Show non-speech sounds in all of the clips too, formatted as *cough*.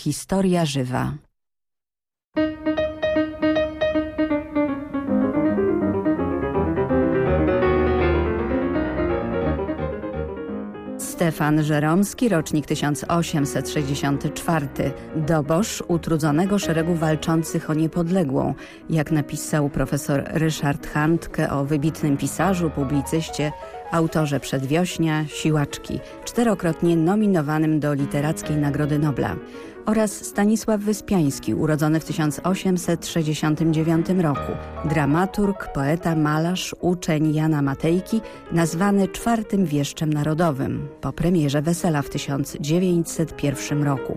Historia żywa. Stefan Żeromski, rocznik 1864, dobosz utrudzonego szeregu walczących o niepodległą, jak napisał profesor Ryszard Handke o wybitnym pisarzu, publicyście, autorze Przedwiośnia, Siłaczki, czterokrotnie nominowanym do Literackiej Nagrody Nobla oraz Stanisław Wyspiański, urodzony w 1869 roku. Dramaturg, poeta, malarz, uczeń Jana Matejki, nazwany czwartym wieszczem narodowym po premierze Wesela w 1901 roku.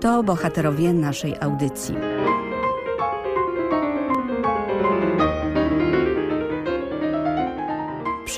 To bohaterowie naszej audycji.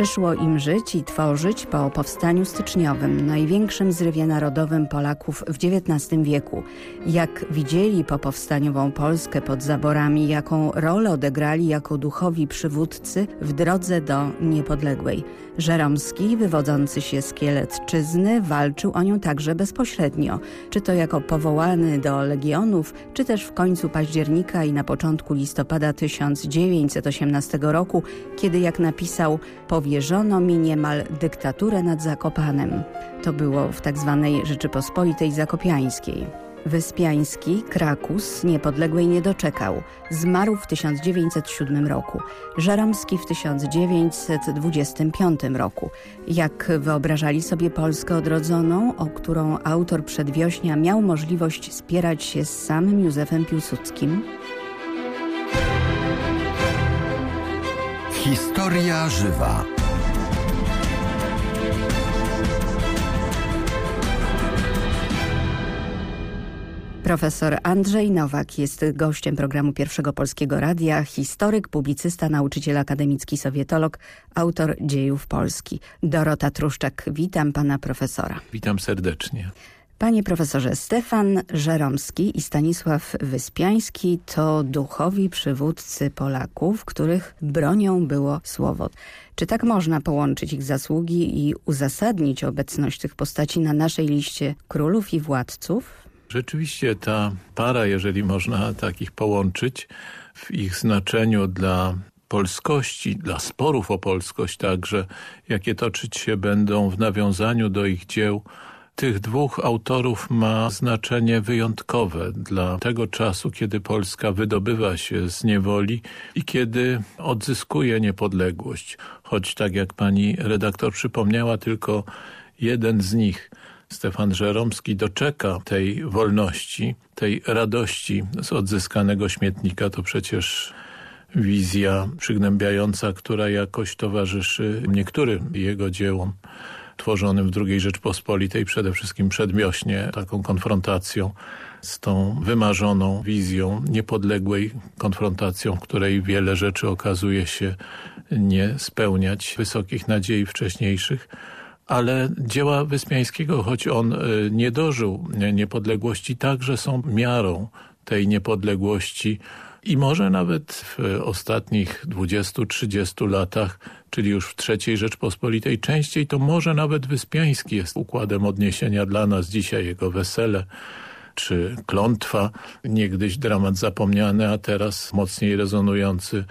Przyszło im żyć i tworzyć po powstaniu styczniowym, największym zrywie narodowym Polaków w XIX wieku. Jak widzieli po powstaniową Polskę pod zaborami, jaką rolę odegrali jako duchowi przywódcy w drodze do niepodległej. Żeromski, wywodzący się z Kieletczyzny, walczył o nią także bezpośrednio, czy to jako powołany do legionów, czy też w końcu października i na początku listopada 1918 roku, kiedy jak napisał powierzono mi niemal dyktaturę nad Zakopanem. To było w tzw. Tak Rzeczypospolitej Zakopiańskiej. Wyspiański, Krakus, niepodległej nie doczekał. Zmarł w 1907 roku. Żaromski w 1925 roku. Jak wyobrażali sobie Polskę odrodzoną, o którą autor Przedwiośnia miał możliwość spierać się z samym Józefem Piłsudskim? Historia żywa. Profesor Andrzej Nowak jest gościem programu Pierwszego Polskiego Radia, historyk, publicysta, nauczyciel akademicki, sowietolog, autor dziejów Polski. Dorota Truszczak, witam pana profesora. Witam serdecznie. Panie profesorze, Stefan Żeromski i Stanisław Wyspiański to duchowi przywódcy Polaków, których bronią było słowo. Czy tak można połączyć ich zasługi i uzasadnić obecność tych postaci na naszej liście królów i władców? Rzeczywiście ta para, jeżeli można takich połączyć, w ich znaczeniu dla polskości, dla sporów o polskość także, jakie toczyć się będą w nawiązaniu do ich dzieł, tych dwóch autorów ma znaczenie wyjątkowe dla tego czasu, kiedy Polska wydobywa się z niewoli i kiedy odzyskuje niepodległość. Choć tak jak pani redaktor przypomniała, tylko jeden z nich – Stefan Żeromski doczeka tej wolności, tej radości z odzyskanego śmietnika, to przecież wizja przygnębiająca, która jakoś towarzyszy niektórym jego dziełom tworzonym w II Rzeczpospolitej, przede wszystkim przedmiośnie, taką konfrontacją z tą wymarzoną wizją niepodległej konfrontacją, w której wiele rzeczy okazuje się nie spełniać wysokich nadziei wcześniejszych ale dzieła Wyspiańskiego, choć on e, nie dożył niepodległości, także są miarą tej niepodległości. I może nawet w ostatnich 20-30 latach, czyli już w III Rzeczpospolitej, częściej to może nawet Wyspiański jest układem odniesienia dla nas dzisiaj, jego wesele czy klątwa, niegdyś dramat zapomniany, a teraz mocniej rezonujący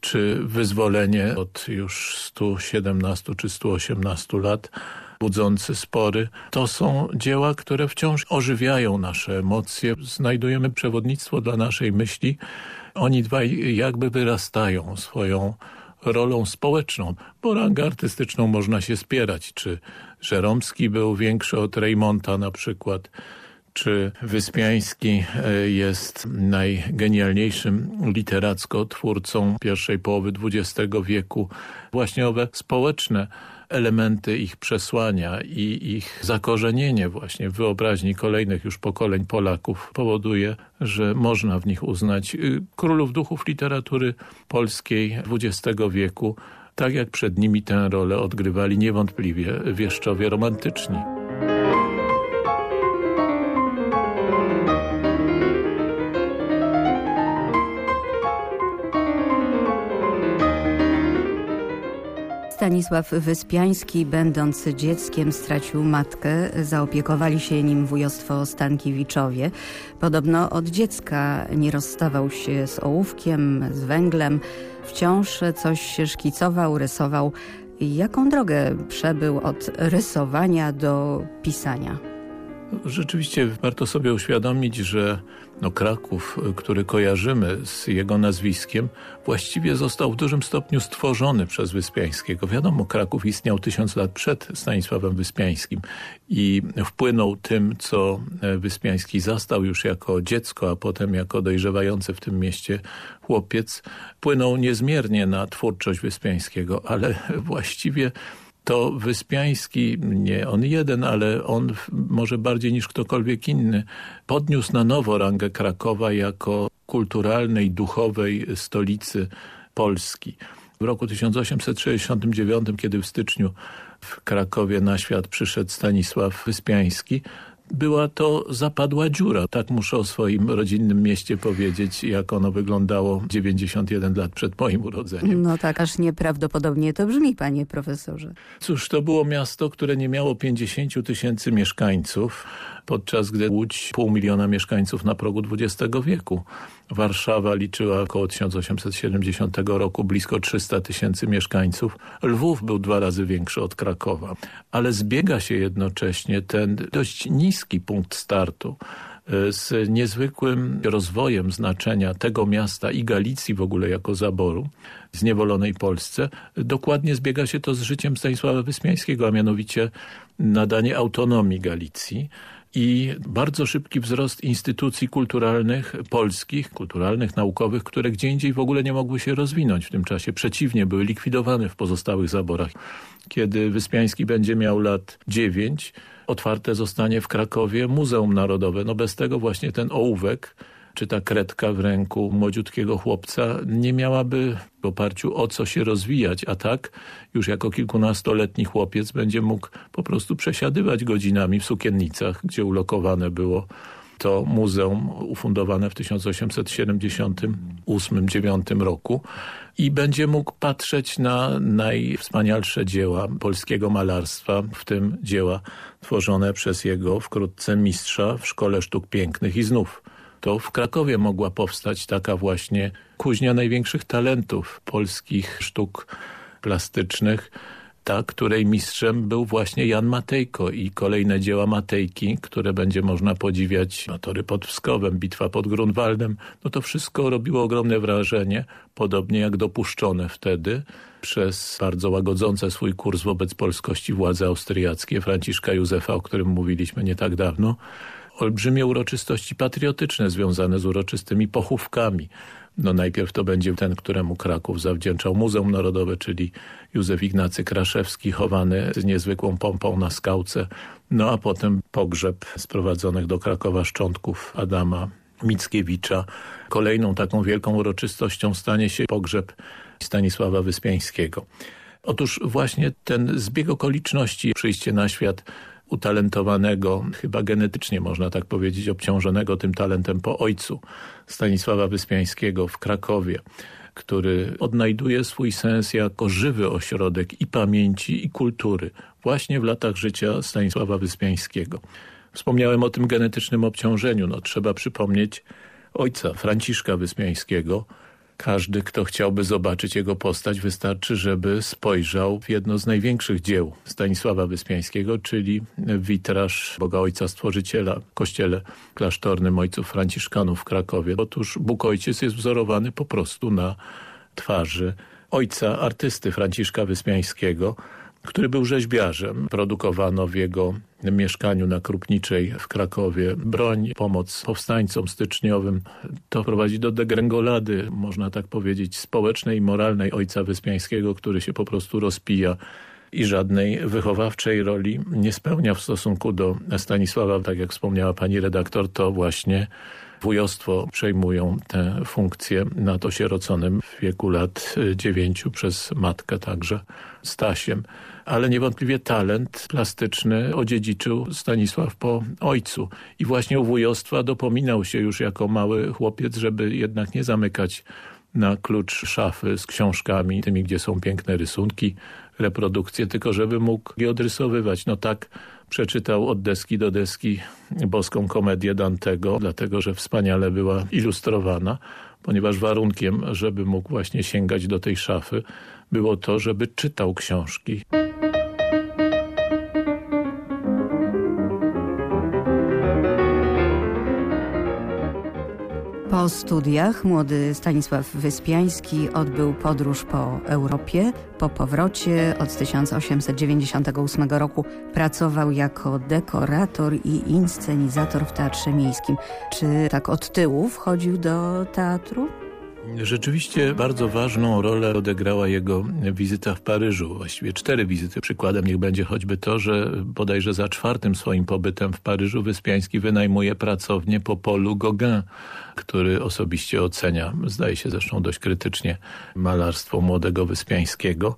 czy wyzwolenie od już 117 czy 118 lat budzące spory. To są dzieła, które wciąż ożywiają nasze emocje. Znajdujemy przewodnictwo dla naszej myśli. Oni dwaj jakby wyrastają swoją rolą społeczną, bo rangę artystyczną można się spierać, czy Żeromski był większy od Reymonta na przykład, czy Wyspiański e, jest najgenialniejszym literacko twórcą pierwszej połowy XX wieku. Właśnie owe społeczne elementy ich przesłania i ich zakorzenienie właśnie w wyobraźni kolejnych już pokoleń Polaków powoduje, że można w nich uznać y, królów duchów literatury polskiej XX wieku, tak jak przed nimi tę rolę odgrywali niewątpliwie wieszczowie romantyczni. Stanisław Wyspiański, będąc dzieckiem, stracił matkę. Zaopiekowali się nim wujostwo Stankiewiczowie. Podobno od dziecka nie rozstawał się z ołówkiem, z węglem. Wciąż coś szkicował, rysował. Jaką drogę przebył od rysowania do pisania? Rzeczywiście warto sobie uświadomić, że no Kraków, który kojarzymy z jego nazwiskiem, właściwie został w dużym stopniu stworzony przez Wyspiańskiego. Wiadomo, Kraków istniał tysiąc lat przed Stanisławem Wyspiańskim i wpłynął tym, co Wyspiański zastał już jako dziecko, a potem jako dojrzewający w tym mieście chłopiec, wpłynął niezmiernie na twórczość Wyspiańskiego, ale *laughs* właściwie to Wyspiański, nie on jeden, ale on może bardziej niż ktokolwiek inny, podniósł na nowo rangę Krakowa jako kulturalnej, duchowej stolicy Polski. W roku 1869, kiedy w styczniu w Krakowie na świat przyszedł Stanisław Wyspiański, była to zapadła dziura. Tak muszę o swoim rodzinnym mieście powiedzieć, jak ono wyglądało 91 lat przed moim urodzeniem. No tak, aż nieprawdopodobnie to brzmi, panie profesorze. Cóż, to było miasto, które nie miało 50 tysięcy mieszkańców, podczas gdy Łódź pół miliona mieszkańców na progu XX wieku. Warszawa liczyła około 1870 roku blisko 300 tysięcy mieszkańców. Lwów był dwa razy większy od Krakowa. Ale zbiega się jednocześnie ten dość niski punkt startu e, z niezwykłym rozwojem znaczenia tego miasta i Galicji w ogóle jako zaboru zniewolonej Polsce. Dokładnie zbiega się to z życiem Stanisława Wyspiańskiego, a mianowicie nadanie autonomii Galicji i bardzo szybki wzrost instytucji kulturalnych polskich, kulturalnych, naukowych, które gdzie indziej w ogóle nie mogły się rozwinąć w tym czasie. Przeciwnie, były likwidowane w pozostałych zaborach. Kiedy Wyspiański będzie miał lat dziewięć, otwarte zostanie w Krakowie Muzeum Narodowe. No bez tego właśnie ten ołówek czy ta kredka w ręku młodziutkiego chłopca nie miałaby w oparciu o co się rozwijać, a tak już jako kilkunastoletni chłopiec będzie mógł po prostu przesiadywać godzinami w sukiennicach, gdzie ulokowane było to muzeum ufundowane w 1878-9 roku i będzie mógł patrzeć na najwspanialsze dzieła polskiego malarstwa, w tym dzieła tworzone przez jego wkrótce mistrza w Szkole Sztuk Pięknych i znów to w Krakowie mogła powstać taka właśnie kuźnia największych talentów polskich sztuk plastycznych, ta, której mistrzem był właśnie Jan Matejko i kolejne dzieła Matejki, które będzie można podziwiać, Matory pod Wskowem, Bitwa pod Grunwaldem, no to wszystko robiło ogromne wrażenie, podobnie jak dopuszczone wtedy przez bardzo łagodzące swój kurs wobec polskości władze austriackie Franciszka Józefa, o którym mówiliśmy nie tak dawno, olbrzymie uroczystości patriotyczne związane z uroczystymi pochówkami. No najpierw to będzie ten, któremu Kraków zawdzięczał Muzeum Narodowe, czyli Józef Ignacy Kraszewski, chowany z niezwykłą pompą na skałce. No a potem pogrzeb sprowadzonych do Krakowa szczątków Adama Mickiewicza. Kolejną taką wielką uroczystością stanie się pogrzeb Stanisława Wyspiańskiego. Otóż właśnie ten zbieg okoliczności, przyjście na świat utalentowanego, chyba genetycznie można tak powiedzieć, obciążonego tym talentem po ojcu Stanisława Wyspiańskiego w Krakowie, który odnajduje swój sens jako żywy ośrodek i pamięci i kultury właśnie w latach życia Stanisława Wyspiańskiego. Wspomniałem o tym genetycznym obciążeniu. No, trzeba przypomnieć ojca Franciszka Wyspiańskiego, każdy, kto chciałby zobaczyć jego postać, wystarczy, żeby spojrzał w jedno z największych dzieł Stanisława Wyspiańskiego, czyli witraż Boga Ojca Stworzyciela w kościele klasztornym ojców franciszkanów w Krakowie. Otóż Bóg Ojciec jest wzorowany po prostu na twarzy ojca artysty Franciszka Wyspiańskiego, który był rzeźbiarzem. Produkowano w jego mieszkaniu na Krupniczej w Krakowie broń, pomoc powstańcom styczniowym. To prowadzi do degrengolady, można tak powiedzieć, społecznej i moralnej ojca Wyspiańskiego, który się po prostu rozpija i żadnej wychowawczej roli nie spełnia w stosunku do Stanisława. Tak jak wspomniała pani redaktor, to właśnie wujostwo przejmują tę funkcję nad osieroconym w wieku lat dziewięciu przez matkę także Stasiem ale niewątpliwie talent plastyczny odziedziczył Stanisław po ojcu. I właśnie u wujostwa dopominał się już jako mały chłopiec, żeby jednak nie zamykać na klucz szafy z książkami, tymi, gdzie są piękne rysunki, reprodukcje, tylko żeby mógł je odrysowywać. No tak przeczytał od deski do deski boską komedię Dantego, dlatego że wspaniale była ilustrowana, ponieważ warunkiem, żeby mógł właśnie sięgać do tej szafy, było to, żeby czytał książki. Po studiach młody Stanisław Wyspiański odbył podróż po Europie. Po powrocie od 1898 roku pracował jako dekorator i inscenizator w Teatrze Miejskim. Czy tak od tyłu wchodził do teatru? Rzeczywiście bardzo ważną rolę odegrała jego wizyta w Paryżu. Właściwie cztery wizyty. Przykładem niech będzie choćby to, że bodajże za czwartym swoim pobytem w Paryżu Wyspiański wynajmuje pracownię po polu Gauguin, który osobiście ocenia, zdaje się zresztą dość krytycznie, malarstwo młodego Wyspiańskiego.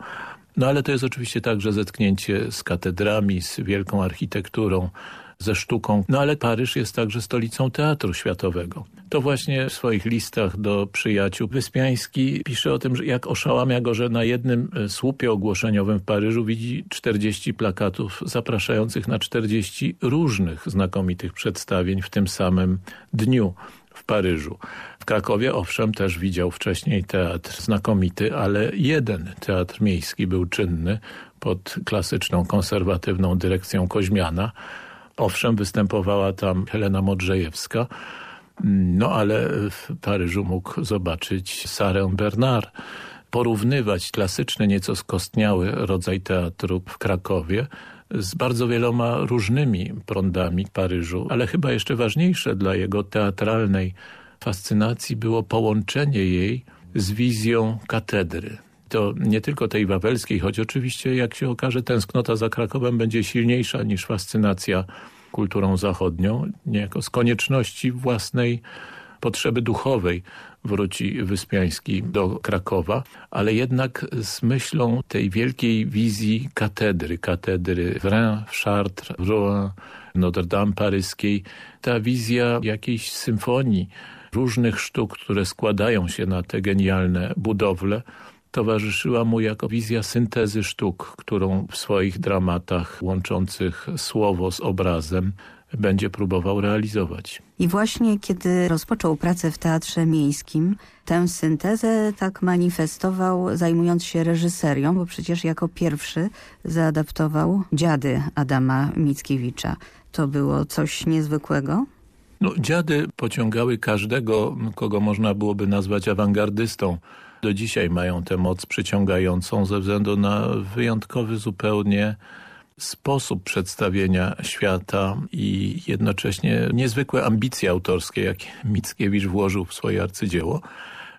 No ale to jest oczywiście także zetknięcie z katedrami, z wielką architekturą, ze sztuką. No ale Paryż jest także stolicą teatru światowego. To właśnie w swoich listach do przyjaciół Wyspiański pisze o tym, że jak oszałamia go, że na jednym e, słupie ogłoszeniowym w Paryżu widzi 40 plakatów zapraszających na 40 różnych znakomitych przedstawień w tym samym dniu w Paryżu. W Krakowie owszem też widział wcześniej teatr znakomity, ale jeden teatr miejski był czynny pod klasyczną, konserwatywną dyrekcją Koźmiana, Owszem, występowała tam Helena Modrzejewska, no ale w Paryżu mógł zobaczyć Sarę Bernard, porównywać klasyczny, nieco skostniały rodzaj teatru w Krakowie z bardzo wieloma różnymi prądami Paryżu, ale chyba jeszcze ważniejsze dla jego teatralnej fascynacji było połączenie jej z wizją katedry to nie tylko tej wawelskiej, choć oczywiście jak się okaże tęsknota za Krakowem będzie silniejsza niż fascynacja kulturą zachodnią, niejako z konieczności własnej potrzeby duchowej wróci Wyspiański do Krakowa, ale jednak z myślą tej wielkiej wizji katedry, katedry w Reims, w Chartres, w Rouen, Notre Dame paryskiej, ta wizja jakiejś symfonii, różnych sztuk, które składają się na te genialne budowle, towarzyszyła mu jako wizja syntezy sztuk, którą w swoich dramatach łączących słowo z obrazem będzie próbował realizować. I właśnie kiedy rozpoczął pracę w Teatrze Miejskim, tę syntezę tak manifestował zajmując się reżyserią, bo przecież jako pierwszy zaadaptował Dziady Adama Mickiewicza. To było coś niezwykłego? No, dziady pociągały każdego, kogo można byłoby nazwać awangardystą do dzisiaj mają tę moc przyciągającą ze względu na wyjątkowy zupełnie sposób przedstawienia świata i jednocześnie niezwykłe ambicje autorskie, jakie Mickiewicz włożył w swoje arcydzieło.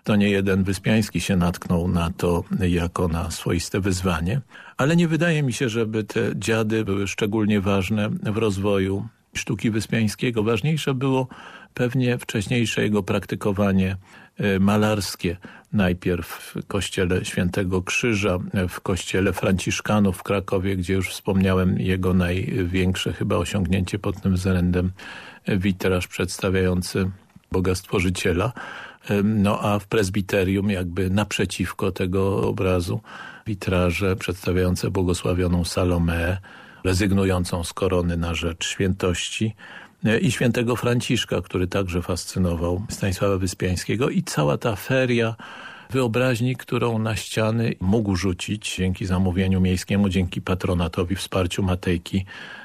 To nie jeden Wyspiański się natknął na to jako na swoiste wyzwanie, ale nie wydaje mi się, żeby te dziady były szczególnie ważne w rozwoju sztuki Wyspiańskiego. Ważniejsze było pewnie wcześniejsze jego praktykowanie malarskie. Najpierw w kościele Świętego Krzyża, w kościele Franciszkanów w Krakowie, gdzie już wspomniałem jego największe chyba osiągnięcie pod tym względem e, witraż przedstawiający Boga Stworzyciela. E, no a w prezbiterium jakby naprzeciwko tego obrazu witraże przedstawiające błogosławioną Salomę, rezygnującą z korony na rzecz świętości e, i świętego Franciszka, który także fascynował Stanisława Wyspiańskiego i cała ta feria wyobraźni, którą na ściany mógł rzucić dzięki zamówieniu miejskiemu, dzięki patronatowi, wsparciu Matejki.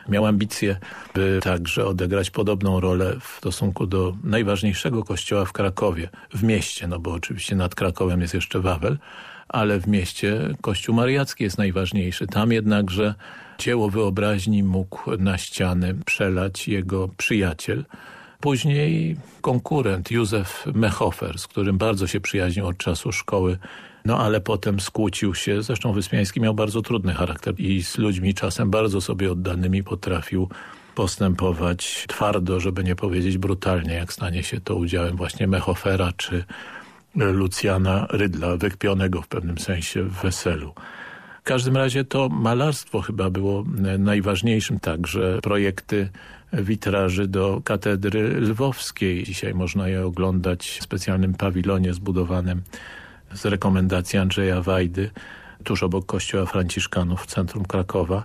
Miał ambicje, by także odegrać podobną rolę w stosunku do najważniejszego kościoła w Krakowie, w mieście, no bo oczywiście nad Krakowem jest jeszcze Wawel, ale w mieście Kościół Mariacki jest najważniejszy. Tam jednakże dzieło wyobraźni mógł na ściany przelać jego przyjaciel, później konkurent Józef Mechofer, z którym bardzo się przyjaźnił od czasu szkoły, no ale potem skłócił się, zresztą Wyspiański miał bardzo trudny charakter i z ludźmi czasem bardzo sobie oddanymi potrafił postępować twardo, żeby nie powiedzieć brutalnie, jak stanie się to udziałem właśnie Mechofera czy Lucjana Rydla, wykpionego w pewnym sensie w weselu. W każdym razie to malarstwo chyba było najważniejszym także. Projekty witraży do katedry lwowskiej. Dzisiaj można je oglądać w specjalnym pawilonie zbudowanym z rekomendacji Andrzeja Wajdy. tuż obok kościoła Franciszkanów w centrum Krakowa.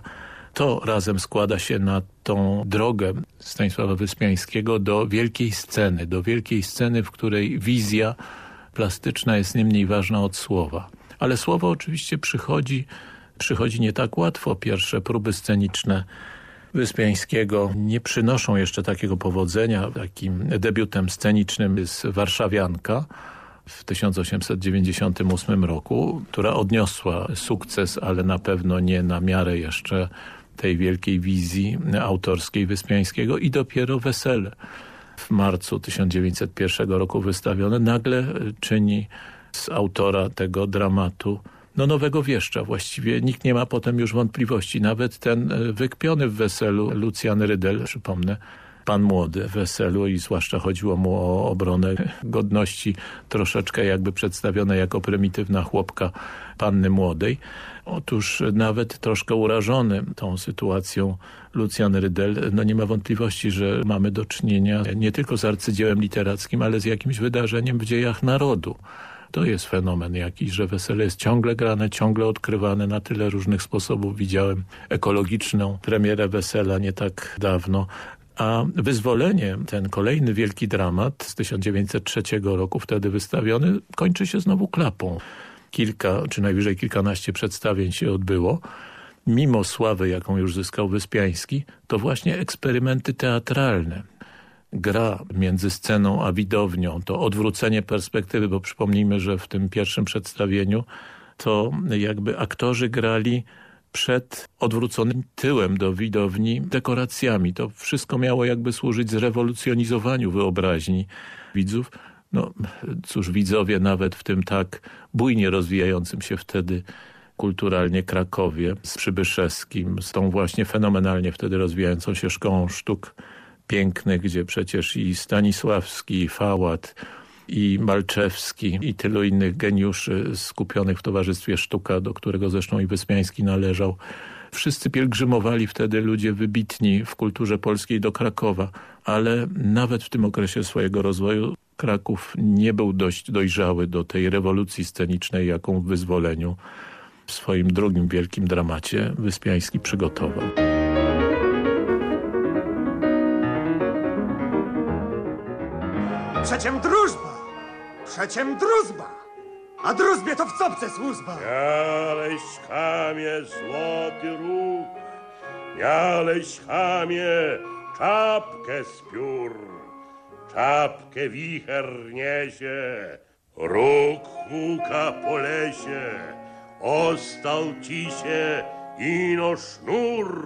To razem składa się na tą drogę Stanisława Wyspiańskiego do wielkiej sceny, do wielkiej sceny, w której wizja plastyczna jest nie mniej ważna od słowa. Ale słowo oczywiście przychodzi, przychodzi nie tak łatwo. Pierwsze próby sceniczne Wyspiańskiego nie przynoszą jeszcze takiego powodzenia. Takim debiutem scenicznym jest Warszawianka w 1898 roku, która odniosła sukces, ale na pewno nie na miarę jeszcze tej wielkiej wizji autorskiej Wyspiańskiego i dopiero Wesele w marcu 1901 roku wystawione nagle czyni z autora tego dramatu no nowego wieszcza. Właściwie nikt nie ma potem już wątpliwości. Nawet ten e, wykpiony w weselu Lucjan Rydel, przypomnę, pan młody w weselu i zwłaszcza chodziło mu o obronę godności troszeczkę jakby przedstawione jako prymitywna chłopka panny młodej. Otóż nawet troszkę urażony tą sytuacją Lucjan Rydel, no nie ma wątpliwości, że mamy do czynienia nie tylko z arcydziełem literackim, ale z jakimś wydarzeniem w dziejach narodu. To jest fenomen jakiś, że wesele jest ciągle grane, ciągle odkrywane na tyle różnych sposobów. Widziałem ekologiczną premierę wesela nie tak dawno, a Wyzwolenie, ten kolejny wielki dramat z 1903 roku, wtedy wystawiony, kończy się znowu klapą. Kilka, czy najwyżej kilkanaście przedstawień się odbyło. Mimo sławy, jaką już zyskał Wyspiański, to właśnie eksperymenty teatralne gra między sceną a widownią, to odwrócenie perspektywy, bo przypomnijmy, że w tym pierwszym przedstawieniu to jakby aktorzy grali przed odwróconym tyłem do widowni dekoracjami. To wszystko miało jakby służyć zrewolucjonizowaniu wyobraźni widzów. No cóż, widzowie nawet w tym tak bujnie rozwijającym się wtedy kulturalnie Krakowie z Przybyszewskim, z tą właśnie fenomenalnie wtedy rozwijającą się szkołą sztuk pięknych, gdzie przecież i Stanisławski, i Fałat, i Malczewski i tylu innych geniuszy skupionych w Towarzystwie Sztuka, do którego zresztą i Wyspiański należał. Wszyscy pielgrzymowali wtedy ludzie wybitni w kulturze polskiej do Krakowa, ale nawet w tym okresie swojego rozwoju Kraków nie był dość dojrzały do tej rewolucji scenicznej, jaką w Wyzwoleniu w swoim drugim wielkim dramacie Wyspiański przygotował. Przeciem drużba! Przeciem drużba! A drużbie to w copce służba! Miałeś chamie złoty róg, miałeś chamie czapkę z piór, czapkę wicher niesie, róg huka po lesie, ostał ci się ino sznur.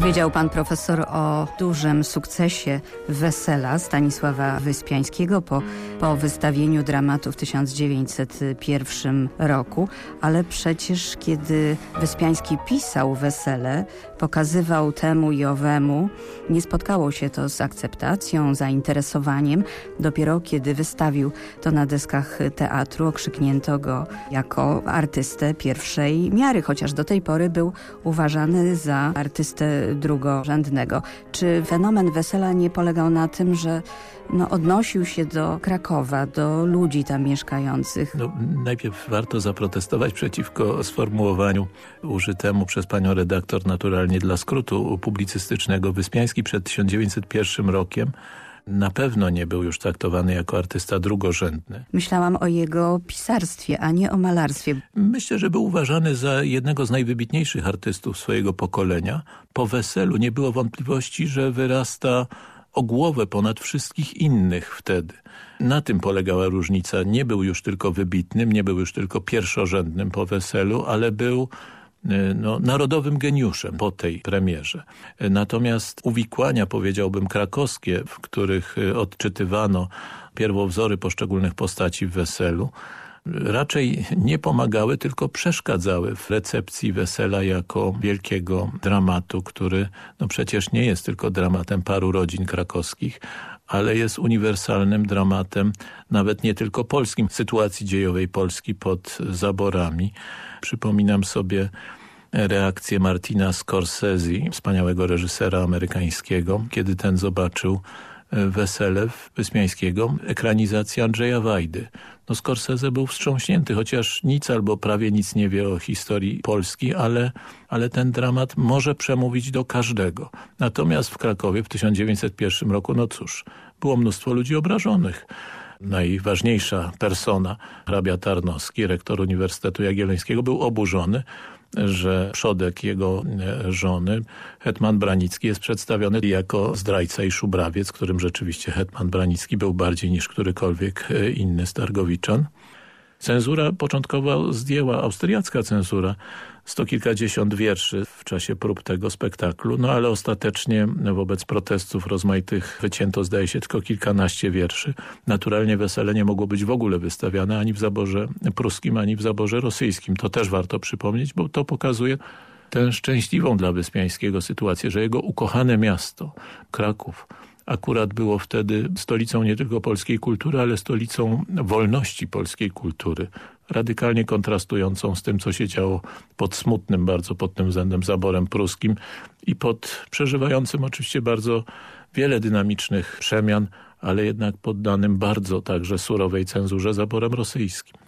Powiedział pan profesor o dużym sukcesie Wesela Stanisława Wyspiańskiego po, po wystawieniu dramatu w 1901 roku, ale przecież kiedy Wyspiański pisał Wesele, pokazywał temu i owemu, nie spotkało się to z akceptacją, zainteresowaniem. Dopiero kiedy wystawił to na deskach teatru, okrzyknięto go jako artystę pierwszej miary, chociaż do tej pory był uważany za artystę drugorzędnego. Czy fenomen wesela nie polegał na tym, że no, odnosił się do Krakowa, do ludzi tam mieszkających? No, najpierw warto zaprotestować przeciwko sformułowaniu użytemu przez panią redaktor naturalnie dla skrótu publicystycznego. Wyspiański przed 1901 rokiem na pewno nie był już traktowany jako artysta drugorzędny. Myślałam o jego pisarstwie, a nie o malarstwie. Myślę, że był uważany za jednego z najwybitniejszych artystów swojego pokolenia. Po weselu nie było wątpliwości, że wyrasta o głowę ponad wszystkich innych wtedy. Na tym polegała różnica. Nie był już tylko wybitnym, nie był już tylko pierwszorzędnym po weselu, ale był no, narodowym geniuszem po tej premierze. Natomiast uwikłania, powiedziałbym, krakowskie, w których y, odczytywano pierwowzory poszczególnych postaci w weselu, raczej nie pomagały, tylko przeszkadzały w recepcji wesela jako wielkiego dramatu, który no przecież nie jest tylko dramatem paru rodzin krakowskich, ale jest uniwersalnym dramatem nawet nie tylko polskim, sytuacji dziejowej Polski pod zaborami. Przypominam sobie reakcję Martina Scorsese, wspaniałego reżysera amerykańskiego, kiedy ten zobaczył Wesele Wyspiańskiego, ekranizacja Andrzeja Wajdy. No Scorsese był wstrząśnięty, chociaż nic albo prawie nic nie wie o historii Polski, ale, ale ten dramat może przemówić do każdego. Natomiast w Krakowie w 1901 roku, no cóż, było mnóstwo ludzi obrażonych najważniejsza persona, hrabia Tarnowski, rektor Uniwersytetu Jagiellońskiego, był oburzony, że przodek jego e, żony, hetman Branicki, jest przedstawiony jako zdrajca i szubrawiec, którym rzeczywiście hetman Branicki był bardziej niż którykolwiek e, inny Stargowiczan. Cenzura początkowo zdjęła, austriacka cenzura, sto kilkadziesiąt wierszy w czasie prób tego spektaklu, no ale ostatecznie wobec protestów rozmaitych wycięto zdaje się tylko kilkanaście wierszy. Naturalnie wesele nie mogło być w ogóle wystawiane ani w zaborze pruskim, ani w zaborze rosyjskim. To też warto przypomnieć, bo to pokazuje tę szczęśliwą dla Wyspiańskiego sytuację, że jego ukochane miasto, Kraków, akurat było wtedy stolicą nie tylko polskiej kultury, ale stolicą wolności polskiej kultury radykalnie kontrastującą z tym, co się działo pod smutnym bardzo pod tym względem zaborem pruskim i pod przeżywającym oczywiście bardzo wiele dynamicznych przemian, ale jednak poddanym bardzo także surowej cenzurze zaborem rosyjskim.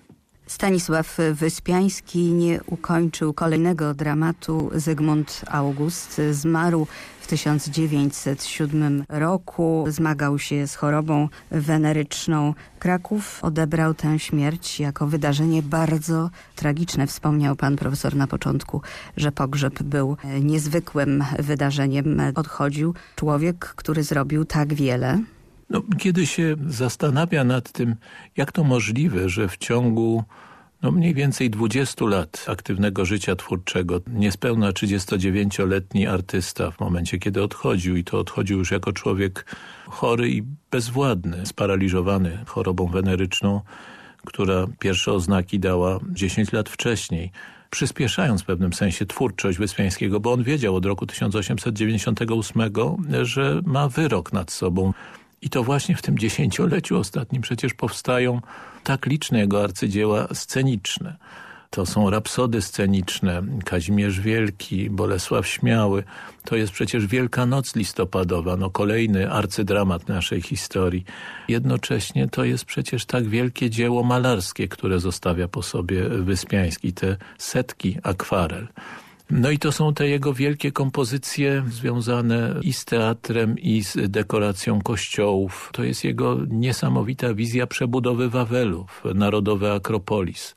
Stanisław Wyspiański nie ukończył kolejnego dramatu. Zygmunt August zmarł w 1907 roku. Zmagał się z chorobą weneryczną. Kraków odebrał tę śmierć jako wydarzenie bardzo tragiczne. Wspomniał pan profesor na początku, że pogrzeb był niezwykłym wydarzeniem. Odchodził człowiek, który zrobił tak wiele. No, kiedy się zastanawia nad tym, jak to możliwe, że w ciągu no mniej więcej 20 lat aktywnego życia twórczego, niespełna 39-letni artysta w momencie, kiedy odchodził i to odchodził już jako człowiek chory i bezwładny, sparaliżowany chorobą weneryczną, która pierwsze oznaki dała 10 lat wcześniej przyspieszając w pewnym sensie twórczość Wyspiańskiego, bo on wiedział od roku 1898, że ma wyrok nad sobą. I to właśnie w tym dziesięcioleciu ostatnim przecież powstają tak liczne jego arcydzieła sceniczne. To są rapsody sceniczne, Kazimierz Wielki, Bolesław Śmiały. To jest przecież Wielka Noc listopadowa, no kolejny arcydramat naszej historii. Jednocześnie to jest przecież tak wielkie dzieło malarskie, które zostawia po sobie Wyspiański, te setki akwarel. No i to są te jego wielkie kompozycje związane i z teatrem, i z dekoracją kościołów. To jest jego niesamowita wizja przebudowy Wawelów, Narodowy Akropolis.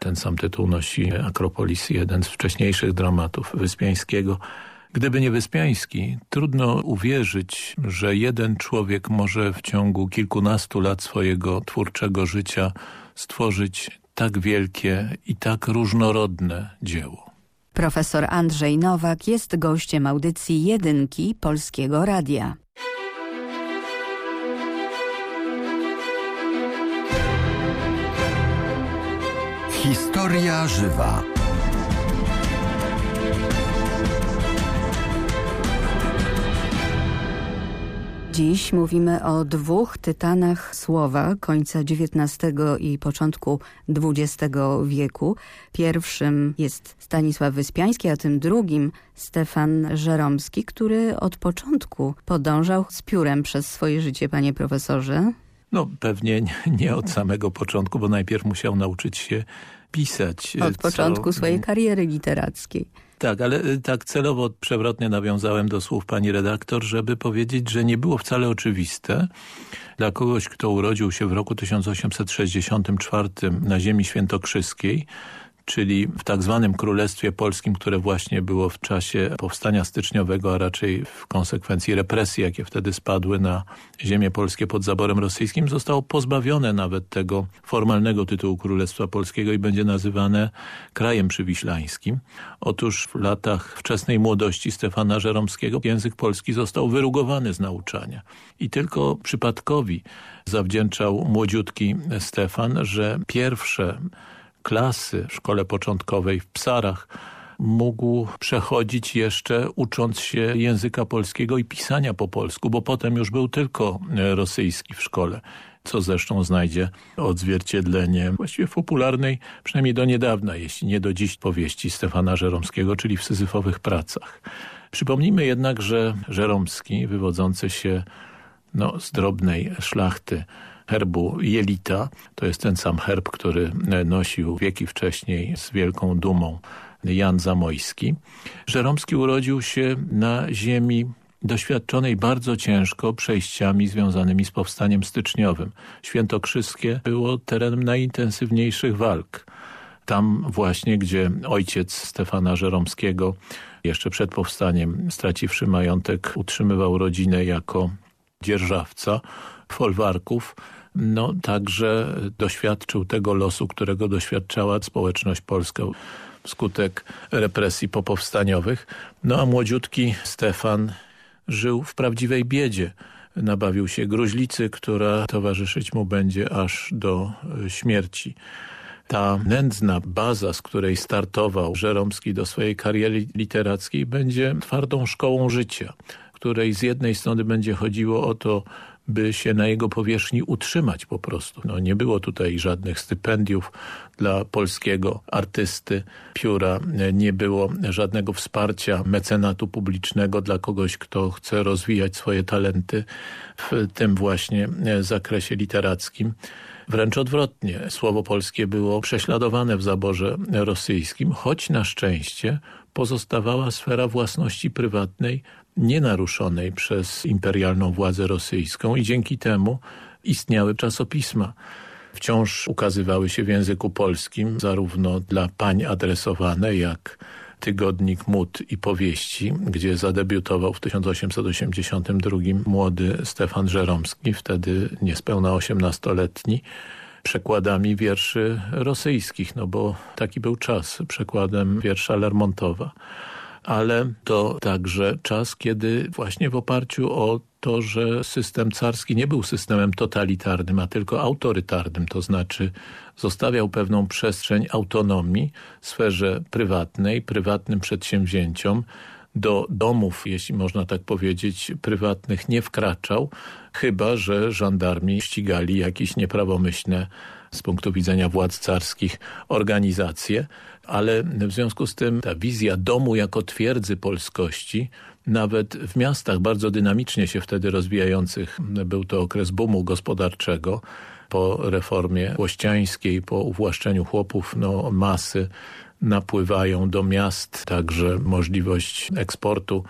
Ten sam tytuł nosi Akropolis, jeden z wcześniejszych dramatów Wyspiańskiego. Gdyby nie Wyspiański, trudno uwierzyć, że jeden człowiek może w ciągu kilkunastu lat swojego twórczego życia stworzyć tak wielkie i tak różnorodne dzieło. Profesor Andrzej Nowak jest gościem audycji Jedynki Polskiego Radia. Historia żywa. Dziś mówimy o dwóch tytanach słowa końca XIX i początku XX wieku. Pierwszym jest Stanisław Wyspiański, a tym drugim Stefan Żeromski, który od początku podążał z piórem przez swoje życie, panie profesorze. No pewnie nie od samego początku, bo najpierw musiał nauczyć się pisać. Od co... początku swojej kariery literackiej. Tak, ale y, tak celowo przewrotnie nawiązałem do słów pani redaktor, żeby powiedzieć, że nie było wcale oczywiste dla kogoś, kto urodził się w roku 1864 na ziemi świętokrzyskiej, czyli w tak zwanym Królestwie Polskim, które właśnie było w czasie powstania styczniowego, a raczej w konsekwencji represji, jakie wtedy spadły na ziemię polskie pod zaborem rosyjskim, zostało pozbawione nawet tego formalnego tytułu Królestwa Polskiego i będzie nazywane krajem przywiślańskim. Otóż w latach wczesnej młodości Stefana Żeromskiego język polski został wyrugowany z nauczania. I tylko przypadkowi zawdzięczał młodziutki Stefan, że pierwsze klasy w szkole początkowej w Psarach mógł przechodzić jeszcze ucząc się języka polskiego i pisania po polsku, bo potem już był tylko e, rosyjski w szkole co zresztą znajdzie odzwierciedlenie właściwie w popularnej, przynajmniej do niedawna, jeśli nie do dziś, powieści Stefana Żeromskiego, czyli w Syzyfowych pracach. Przypomnijmy jednak, że Żeromski, wywodzący się no, z drobnej szlachty herbu jelita. To jest ten sam herb, który nosił wieki wcześniej z wielką dumą Jan Zamojski. Żeromski urodził się na ziemi doświadczonej bardzo ciężko przejściami związanymi z powstaniem styczniowym. Świętokrzyskie było terenem najintensywniejszych walk. Tam właśnie, gdzie ojciec Stefana Żeromskiego jeszcze przed powstaniem, straciwszy majątek, utrzymywał rodzinę jako dzierżawca folwarków, no także doświadczył tego losu, którego doświadczała społeczność polska wskutek represji popowstaniowych. No a młodziutki Stefan żył w prawdziwej biedzie. Nabawił się gruźlicy, która towarzyszyć mu będzie aż do śmierci. Ta nędzna baza, z której startował Żeromski do swojej kariery literackiej będzie twardą szkołą życia, której z jednej strony będzie chodziło o to, by się na jego powierzchni utrzymać po prostu. No, nie było tutaj żadnych stypendiów dla polskiego artysty pióra, nie było żadnego wsparcia mecenatu publicznego dla kogoś, kto chce rozwijać swoje talenty w tym właśnie zakresie literackim. Wręcz odwrotnie, słowo polskie było prześladowane w zaborze rosyjskim, choć na szczęście pozostawała sfera własności prywatnej nienaruszonej przez imperialną władzę rosyjską i dzięki temu istniały czasopisma. Wciąż ukazywały się w języku polskim zarówno dla pań adresowane jak tygodnik Mód i Powieści, gdzie zadebiutował w 1882 młody Stefan Żeromski, wtedy niespełna 18-letni, przekładami wierszy rosyjskich, no bo taki był czas, przekładem wiersza Lermontowa ale to także czas, kiedy właśnie w oparciu o to, że system carski nie był systemem totalitarnym, a tylko autorytarnym, to znaczy zostawiał pewną przestrzeń autonomii w sferze prywatnej, prywatnym przedsięwzięciom, do domów, jeśli można tak powiedzieć, prywatnych nie wkraczał, chyba że żandarmi ścigali jakieś nieprawomyślne z punktu widzenia władz carskich organizacje, ale w związku z tym ta wizja domu jako twierdzy polskości nawet w miastach bardzo dynamicznie się wtedy rozwijających, był to okres boomu gospodarczego, po reformie włościańskiej, po uwłaszczeniu chłopów, no masy napływają do miast, także możliwość eksportu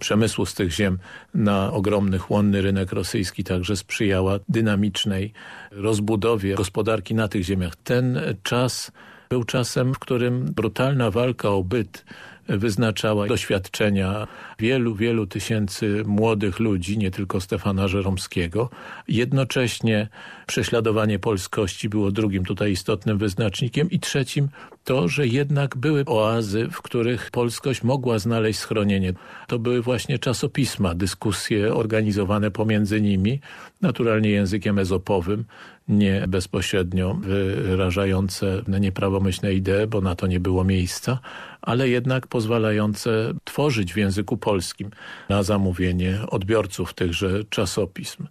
przemysłu z tych ziem na ogromny, chłonny rynek rosyjski także sprzyjała dynamicznej rozbudowie gospodarki na tych ziemiach. Ten czas był czasem, w którym brutalna walka o byt wyznaczała doświadczenia wielu, wielu tysięcy młodych ludzi, nie tylko Stefana Żeromskiego. Jednocześnie prześladowanie polskości było drugim tutaj istotnym wyznacznikiem i trzecim to, że jednak były oazy, w których polskość mogła znaleźć schronienie. To były właśnie czasopisma, dyskusje organizowane pomiędzy nimi, naturalnie językiem ezopowym, nie bezpośrednio wyrażające nieprawomyślne idee, bo na to nie było miejsca, ale jednak pozwalające tworzyć w języku polskim na zamówienie odbiorców tychże czasopism.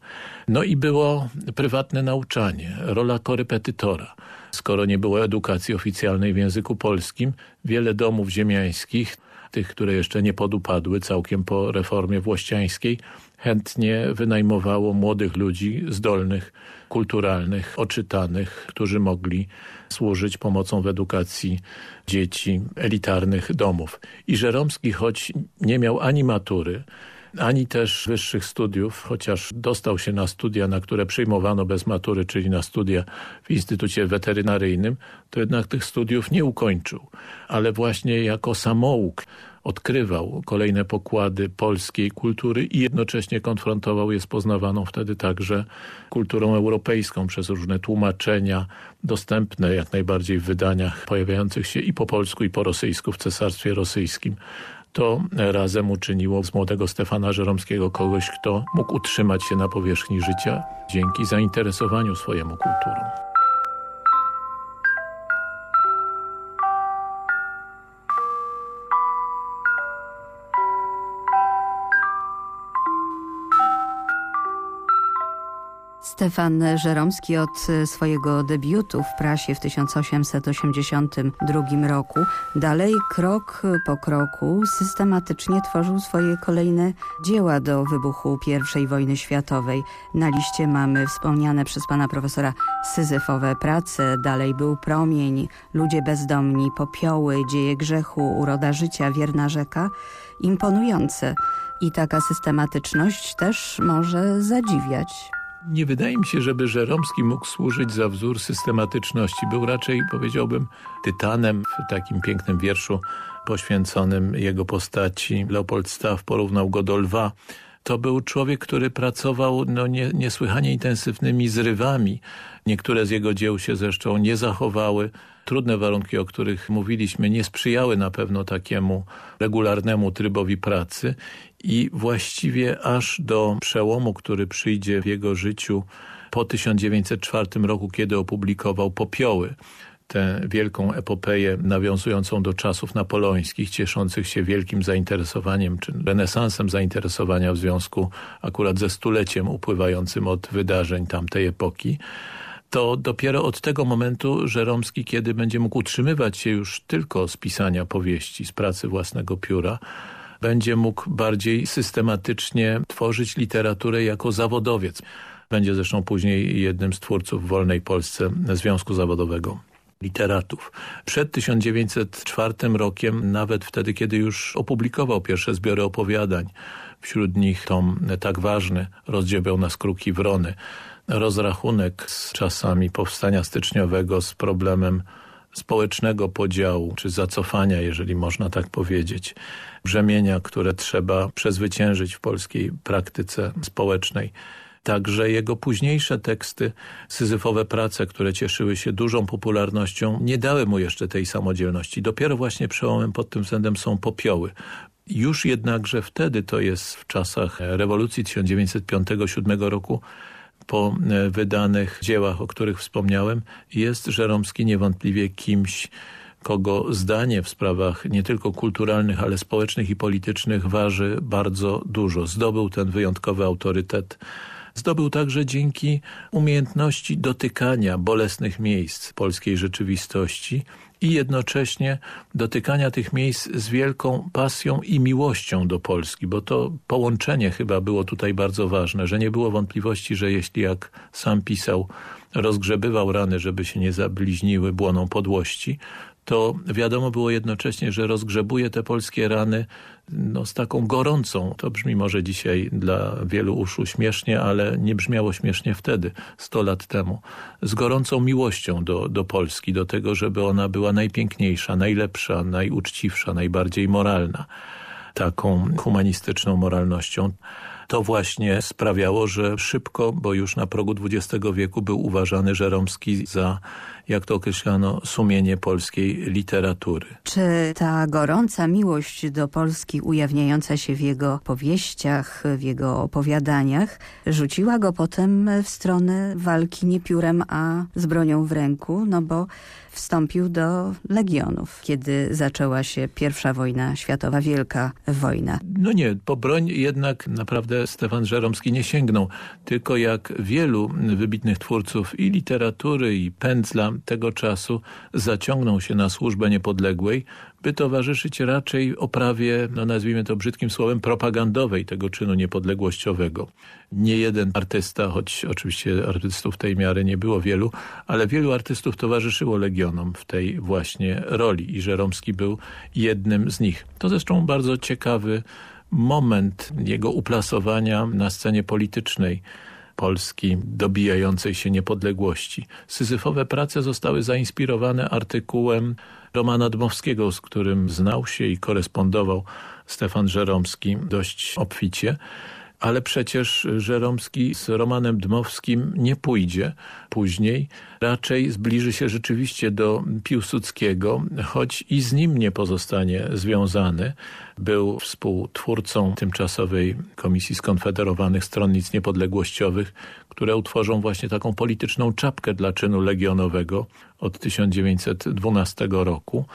No i było prywatne nauczanie, rola korepetytora. Skoro nie było edukacji oficjalnej w języku polskim, wiele domów ziemiańskich, tych, które jeszcze nie podupadły całkiem po reformie włościańskiej, chętnie wynajmowało młodych ludzi zdolnych, kulturalnych, oczytanych, którzy mogli służyć pomocą w edukacji dzieci elitarnych domów. I Żeromski, choć nie miał ani matury, ani też wyższych studiów, chociaż dostał się na studia, na które przyjmowano bez matury, czyli na studia w Instytucie Weterynaryjnym, to jednak tych studiów nie ukończył. Ale właśnie jako samouk odkrywał kolejne pokłady polskiej kultury i jednocześnie konfrontował je z poznawaną wtedy także kulturą europejską przez różne tłumaczenia dostępne jak najbardziej w wydaniach pojawiających się i po polsku i po rosyjsku w Cesarstwie Rosyjskim to razem uczyniło z młodego Stefana Żeromskiego kogoś, kto mógł utrzymać się na powierzchni życia dzięki zainteresowaniu swojemu kulturą. Stefan Żeromski od swojego debiutu w prasie w 1882 roku dalej krok po kroku systematycznie tworzył swoje kolejne dzieła do wybuchu I wojny światowej. Na liście mamy wspomniane przez pana profesora syzyfowe prace, dalej był Promień, Ludzie bezdomni, Popioły, Dzieje grzechu, Uroda życia, Wierna rzeka. Imponujące i taka systematyczność też może zadziwiać. Nie wydaje mi się, żeby Żeromski mógł służyć za wzór systematyczności. Był raczej, powiedziałbym, tytanem w takim pięknym wierszu poświęconym jego postaci. Leopold Staff porównał go do lwa. To był człowiek, który pracował no, nie, niesłychanie intensywnymi zrywami. Niektóre z jego dzieł się zresztą nie zachowały. Trudne warunki, o których mówiliśmy, nie sprzyjały na pewno takiemu regularnemu trybowi pracy i właściwie aż do przełomu, który przyjdzie w jego życiu po 1904 roku, kiedy opublikował Popioły, tę wielką epopeję nawiązującą do czasów napoleońskich, cieszących się wielkim zainteresowaniem, czy renesansem zainteresowania w związku akurat ze stuleciem upływającym od wydarzeń tamtej epoki, to dopiero od tego momentu Żeromski, kiedy będzie mógł utrzymywać się już tylko z pisania powieści, z pracy własnego pióra, będzie mógł bardziej systematycznie tworzyć literaturę jako zawodowiec. Będzie zresztą później jednym z twórców w wolnej Polsce Związku Zawodowego literatów. Przed 1904 rokiem, nawet wtedy, kiedy już opublikował pierwsze zbiory opowiadań, wśród nich tom tak ważny, rozdziebiał nas kruki wrony, rozrachunek z czasami powstania styczniowego, z problemem społecznego podziału, czy zacofania, jeżeli można tak powiedzieć, brzemienia, które trzeba przezwyciężyć w polskiej praktyce społecznej. Także jego późniejsze teksty, syzyfowe prace, które cieszyły się dużą popularnością, nie dały mu jeszcze tej samodzielności. Dopiero właśnie przełomem pod tym względem są popioły. Już jednakże wtedy, to jest w czasach rewolucji 1905-1907 roku, po e, wydanych dziełach, o których wspomniałem, jest Żeromski niewątpliwie kimś, kogo zdanie w sprawach nie tylko kulturalnych, ale społecznych i politycznych waży bardzo dużo. Zdobył ten wyjątkowy autorytet. Zdobył także dzięki umiejętności dotykania bolesnych miejsc polskiej rzeczywistości i jednocześnie dotykania tych miejsc z wielką pasją i miłością do Polski, bo to połączenie chyba było tutaj bardzo ważne, że nie było wątpliwości, że jeśli jak sam pisał, rozgrzebywał rany, żeby się nie zabliźniły błoną podłości, to wiadomo było jednocześnie, że rozgrzebuje te polskie rany no, z taką gorącą, to brzmi może dzisiaj dla wielu uszu śmiesznie, ale nie brzmiało śmiesznie wtedy, 100 lat temu, z gorącą miłością do, do Polski, do tego, żeby ona była najpiękniejsza, najlepsza, najuczciwsza, najbardziej moralna, taką humanistyczną moralnością to właśnie sprawiało, że szybko, bo już na progu XX wieku był uważany Żeromski za jak to określano, sumienie polskiej literatury. Czy ta gorąca miłość do Polski ujawniająca się w jego powieściach, w jego opowiadaniach, rzuciła go potem w stronę walki nie piórem, a z bronią w ręku, no bo wstąpił do Legionów, kiedy zaczęła się pierwsza wojna światowa, wielka wojna. No nie, po broń jednak naprawdę Stefan Żeromski nie sięgnął, tylko jak wielu wybitnych twórców i literatury i pędzla tego czasu zaciągnął się na służbę niepodległej, by towarzyszyć raczej oprawie, no nazwijmy to brzydkim słowem, propagandowej tego czynu niepodległościowego. Nie jeden artysta, choć oczywiście artystów tej miary nie było wielu, ale wielu artystów towarzyszyło Legionom w tej właśnie roli i Żeromski był jednym z nich. To zresztą bardzo ciekawy moment jego uplasowania na scenie politycznej Polski dobijającej się niepodległości. Syzyfowe prace zostały zainspirowane artykułem Romana Dmowskiego, z którym znał się i korespondował Stefan Żeromski dość obficie ale przecież Żeromski z Romanem Dmowskim nie pójdzie później. Raczej zbliży się rzeczywiście do Piłsudskiego, choć i z nim nie pozostanie związany. Był współtwórcą tymczasowej Komisji Skonfederowanych Stronnic Niepodległościowych, które utworzą właśnie taką polityczną czapkę dla czynu legionowego od 1912 roku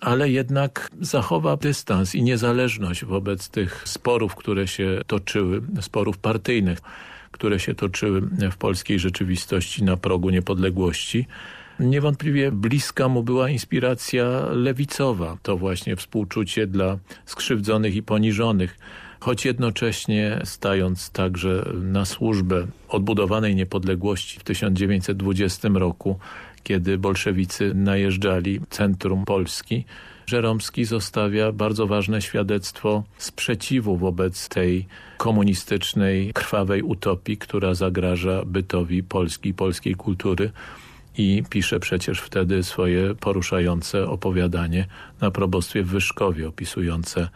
ale jednak zachowa dystans i niezależność wobec tych sporów, które się toczyły, sporów partyjnych. które się toczyły w polskiej rzeczywistości na progu niepodległości. Niewątpliwie bliska mu była inspiracja lewicowa, to właśnie współczucie dla skrzywdzonych i poniżonych, choć jednocześnie stając także na służbę odbudowanej niepodległości w 1920 roku, kiedy bolszewicy najeżdżali centrum Polski, Żeromski zostawia bardzo ważne świadectwo sprzeciwu wobec tej komunistycznej, krwawej utopii, która zagraża bytowi Polski, polskiej kultury. I pisze przecież wtedy swoje poruszające opowiadanie na probostwie w Wyszkowie, opisujące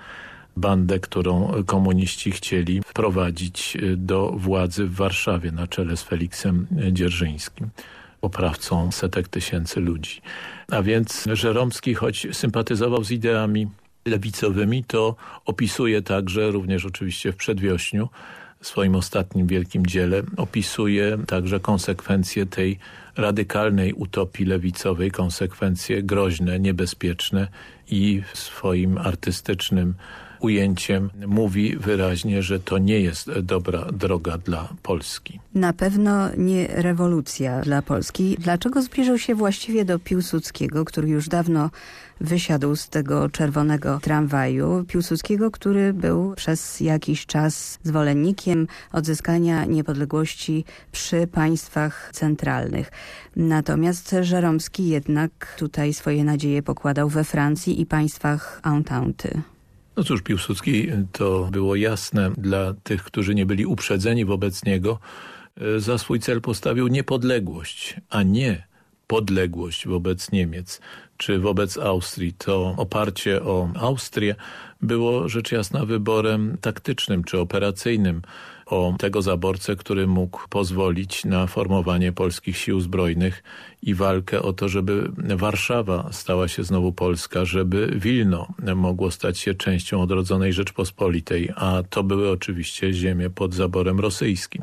bandę, którą komuniści chcieli wprowadzić do władzy w Warszawie na czele z Feliksem Dzierżyńskim oprawcą setek tysięcy ludzi. A więc Żeromski, choć sympatyzował z ideami lewicowymi, to opisuje także, również oczywiście w Przedwiośniu, swoim ostatnim wielkim dziele, opisuje także konsekwencje tej radykalnej utopii lewicowej, konsekwencje groźne, niebezpieczne i w swoim artystycznym ujęciem mówi wyraźnie, że to nie jest dobra droga dla Polski. Na pewno nie rewolucja dla Polski. Dlaczego zbliżył się właściwie do Piłsudskiego, który już dawno wysiadł z tego czerwonego tramwaju. Piłsudskiego, który był przez jakiś czas zwolennikiem odzyskania niepodległości przy państwach centralnych. Natomiast Żeromski jednak tutaj swoje nadzieje pokładał we Francji i państwach Entente. No cóż, Piłsudski to było jasne dla tych, którzy nie byli uprzedzeni wobec niego. E, za swój cel postawił niepodległość, a nie podległość wobec Niemiec czy wobec Austrii. To oparcie o Austrię było rzecz jasna wyborem taktycznym czy operacyjnym o tego zaborcę, który mógł pozwolić na formowanie polskich sił zbrojnych i walkę o to, żeby Warszawa stała się znowu Polska, żeby Wilno mogło stać się częścią odrodzonej Rzeczpospolitej, a to były oczywiście ziemie pod zaborem rosyjskim.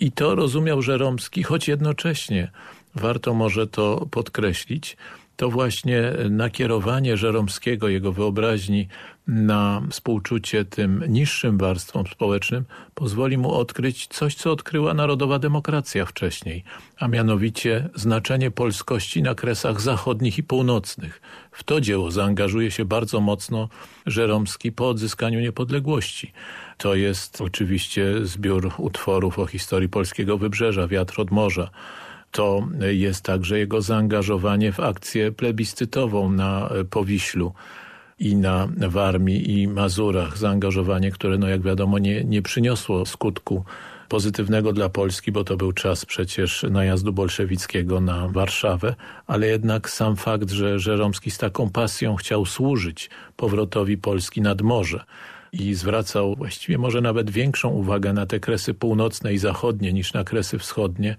I to rozumiał Żeromski, choć jednocześnie warto może to podkreślić, to właśnie nakierowanie Żeromskiego, jego wyobraźni na współczucie tym niższym warstwom społecznym pozwoli mu odkryć coś, co odkryła narodowa demokracja wcześniej, a mianowicie znaczenie polskości na kresach zachodnich i północnych. W to dzieło zaangażuje się bardzo mocno Żeromski po odzyskaniu niepodległości. To jest oczywiście zbiór utworów o historii polskiego wybrzeża, Wiatr od morza, to jest także jego zaangażowanie w akcję plebiscytową na Powiślu i na Warmii i Mazurach. Zaangażowanie, które no jak wiadomo nie, nie przyniosło skutku pozytywnego dla Polski, bo to był czas przecież najazdu bolszewickiego na Warszawę, ale jednak sam fakt, że Żeromski z taką pasją chciał służyć powrotowi Polski nad morze i zwracał właściwie może nawet większą uwagę na te kresy północne i zachodnie niż na kresy wschodnie,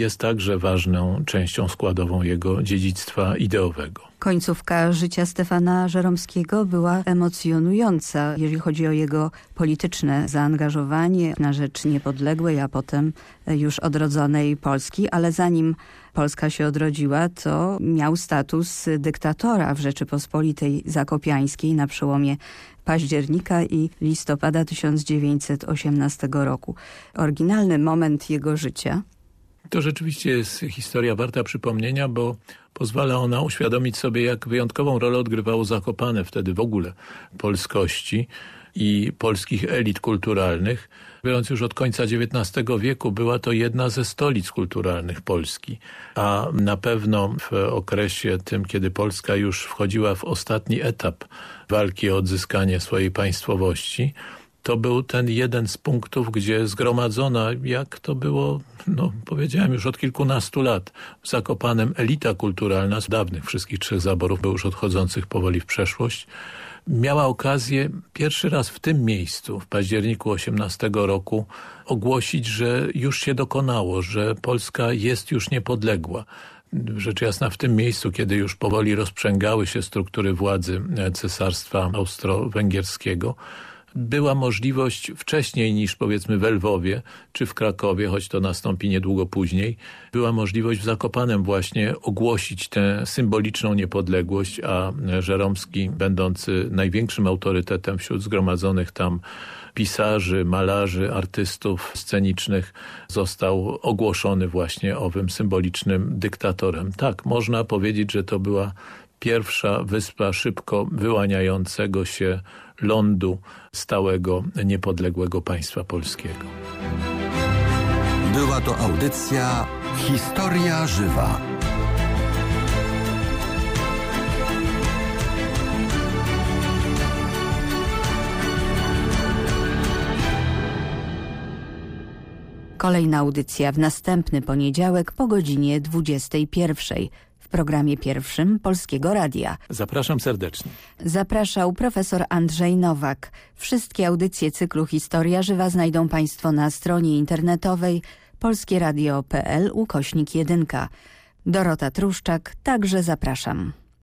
jest także ważną częścią składową jego dziedzictwa ideowego. Końcówka życia Stefana Żeromskiego była emocjonująca, jeżeli chodzi o jego polityczne zaangażowanie na rzecz niepodległej, a potem już odrodzonej Polski, ale zanim Polska się odrodziła, to miał status dyktatora w Rzeczypospolitej Zakopiańskiej na przełomie października i listopada 1918 roku. Oryginalny moment jego życia to rzeczywiście jest historia warta przypomnienia, bo pozwala ona uświadomić sobie, jak wyjątkową rolę odgrywało Zakopane wtedy w ogóle polskości i polskich elit kulturalnych. Biorąc już od końca XIX wieku, była to jedna ze stolic kulturalnych Polski, a na pewno w okresie tym, kiedy Polska już wchodziła w ostatni etap walki o odzyskanie swojej państwowości, to był ten jeden z punktów, gdzie zgromadzona, jak to było, no powiedziałem już od kilkunastu lat, w Zakopanem elita kulturalna z dawnych wszystkich trzech zaborów, już odchodzących powoli w przeszłość, miała okazję pierwszy raz w tym miejscu, w październiku 18 roku, ogłosić, że już się dokonało, że Polska jest już niepodległa. Rzecz jasna w tym miejscu, kiedy już powoli rozprzęgały się struktury władzy cesarstwa austro-węgierskiego, była możliwość wcześniej niż powiedzmy w Lwowie czy w Krakowie, choć to nastąpi niedługo później, była możliwość w Zakopanem właśnie ogłosić tę symboliczną niepodległość, a Żeromski, będący największym autorytetem wśród zgromadzonych tam pisarzy, malarzy, artystów scenicznych został ogłoszony właśnie owym symbolicznym dyktatorem. Tak, można powiedzieć, że to była pierwsza wyspa szybko wyłaniającego się lądu stałego, niepodległego państwa polskiego. Była to audycja Historia Żywa. Kolejna audycja w następny poniedziałek po godzinie 21 w programie pierwszym Polskiego Radia. Zapraszam serdecznie. Zapraszał profesor Andrzej Nowak. Wszystkie audycje cyklu Historia Żywa znajdą Państwo na stronie internetowej polskieradio.pl ukośnik 1. Dorota Truszczak, także zapraszam.